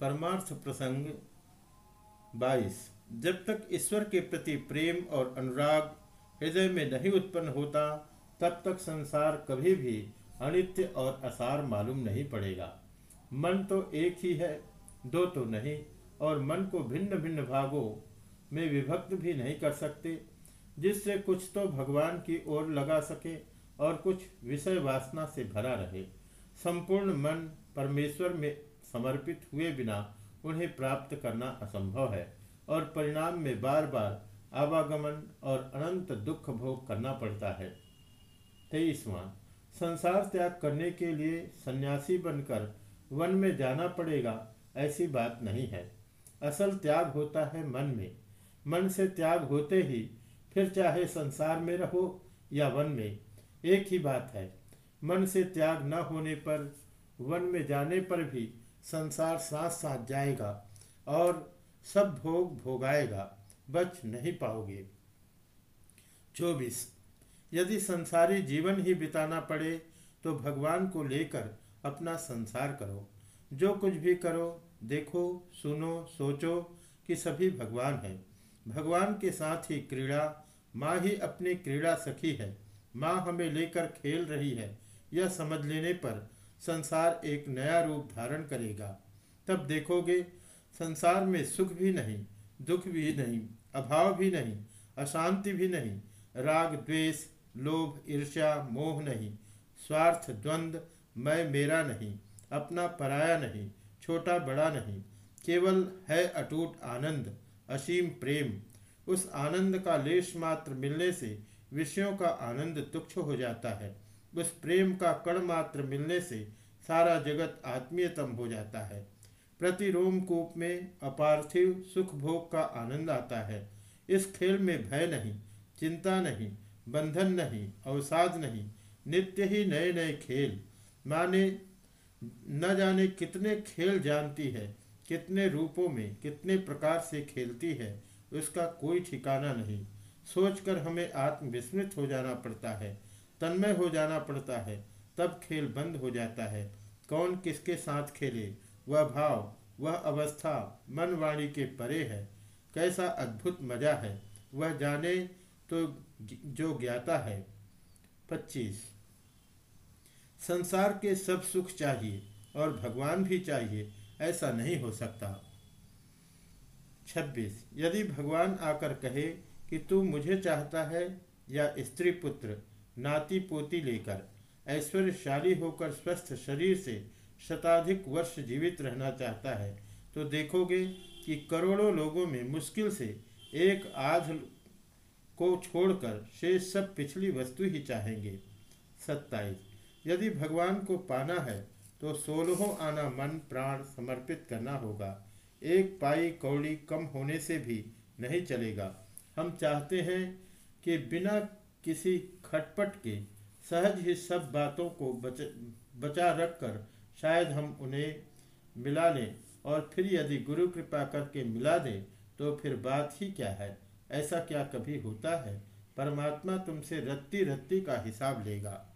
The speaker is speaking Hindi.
परमार्थ प्रसंग 22 जब तक ईश्वर के प्रति प्रेम और अनुराग हृदय में नहीं उत्पन्न होता, तब तक संसार कभी भी अनित्य और असार मालूम नहीं पड़ेगा। मन तो एक ही है, दो तो नहीं, और मन को भिन्न भिन्न भागों में विभक्त भी नहीं कर सकते, जिससे कुछ तो भगवान की ओर लगा सके और कुछ विषय वासना से भरा रहे। संपूर्ण मन परमेश्वर में समर्पित हुए बिना उन्हें प्राप्त करना असंभव है और परिणाम में बार बार आवागमन और अनंत दुख भोग करना पड़ता है। तेईसवां, संसार त्याग करने के लिए सन्यासी बनकर वन में जाना पड़ेगा ऐसी बात नहीं है। असल त्याग होता है मन में। मन से त्याग होते ही फिर चाहे संसार में रहो या वन में, एक ही बात है। मन से त्याग न होने पर, वन में जाने पर भी संसार साथ साथ जाएगा और सब भोग भोगाएगा, बच नहीं पाओगे। चौबीस, यदि संसारी जीवन ही बिताना पड़े तो भगवान को लेकर अपना संसार करो। जो कुछ भी करो, देखो, सुनो, सोचो कि सभी भगवान हैं। भगवान के साथ ही क्रीड़ा, माँ ही अपनी क्रीड़ा सखी है। माँ हमें लेकर खेल रही है, यह समझ लेने पर संसार एक नया रूप धारण करेगा। तब देखोगे, संसार में सुख भी नहीं, दुख भी नहीं, अभाव भी नहीं, अशांति भी नहीं, राग, द्वेष, लोभ, ईर्ष्या, मोह नहीं, स्वार्थ द्वंद्व मैं मेरा नहीं, अपना पराया नहीं, छोटा बड़ा नहीं, केवल है अटूट आनंद, असीम प्रेम। उस आनंद का लेश मात्र मिलने से विषयों का आनंद तुक्ष हो जाता है। उस प्रेम का कण मात्र मिलने से सारा जगत आत्मीयतम हो जाता है। प्रति रोमकूप में अपार्थिव सुख भोग का आनंद आता है। इस खेल में भय नहीं, चिंता नहीं, बंधन नहीं, अवसाद नहीं, नित्य ही नए नए खेल। माने, न जाने कितने खेल जानती है, कितने रूपों में, कितने प्रकार से खेलती है, उसका कोई ठिकाना नहीं। सोचकर हमें आत्मविस्मृत हो जाना पड़ता है। तन्मय हो जाना पड़ता है, तब खेल बंद हो जाता है। कौन किसके साथ खेले? वह भाव, वह अवस्था मन वाणी के परे है। कैसा अद्भुत मज़ा है। वह जाने तो जो ज्ञाता है। पच्चीस। संसार के सब सुख चाहिए और भगवान भी चाहिए, ऐसा नहीं हो सकता। छब्बीस। यदि भगवान आकर कहे कि तू मुझे चाहता है या स्त्री पुत्र नाती पोती लेकर, ऐश्वर्यशाली होकर स्वस्थ शरीर से शताधिक वर्ष जीवित रहना चाहता है तो देखोगे कि करोड़ों लोगों में मुश्किल से एक आध को छोड़कर शेष सब पिछली वस्तु ही चाहेंगे। सत्ताईस। यदि भगवान को पाना है तो सोलहों आना मन प्राण समर्पित करना होगा। एक पाई कौड़ी कम होने से भी नहीं चलेगा। हम चाहते हैं कि बिना किसी खटपट के सहज ही सब बातों को बच, बचा रखकर शायद हम उन्हें मिला लें और फिर यदि गुरु कृपा करके मिला दें तो फिर बात ही क्या है? ऐसा क्या कभी होता है? परमात्मा तुमसे रत्ती रत्ती का हिसाब लेगा।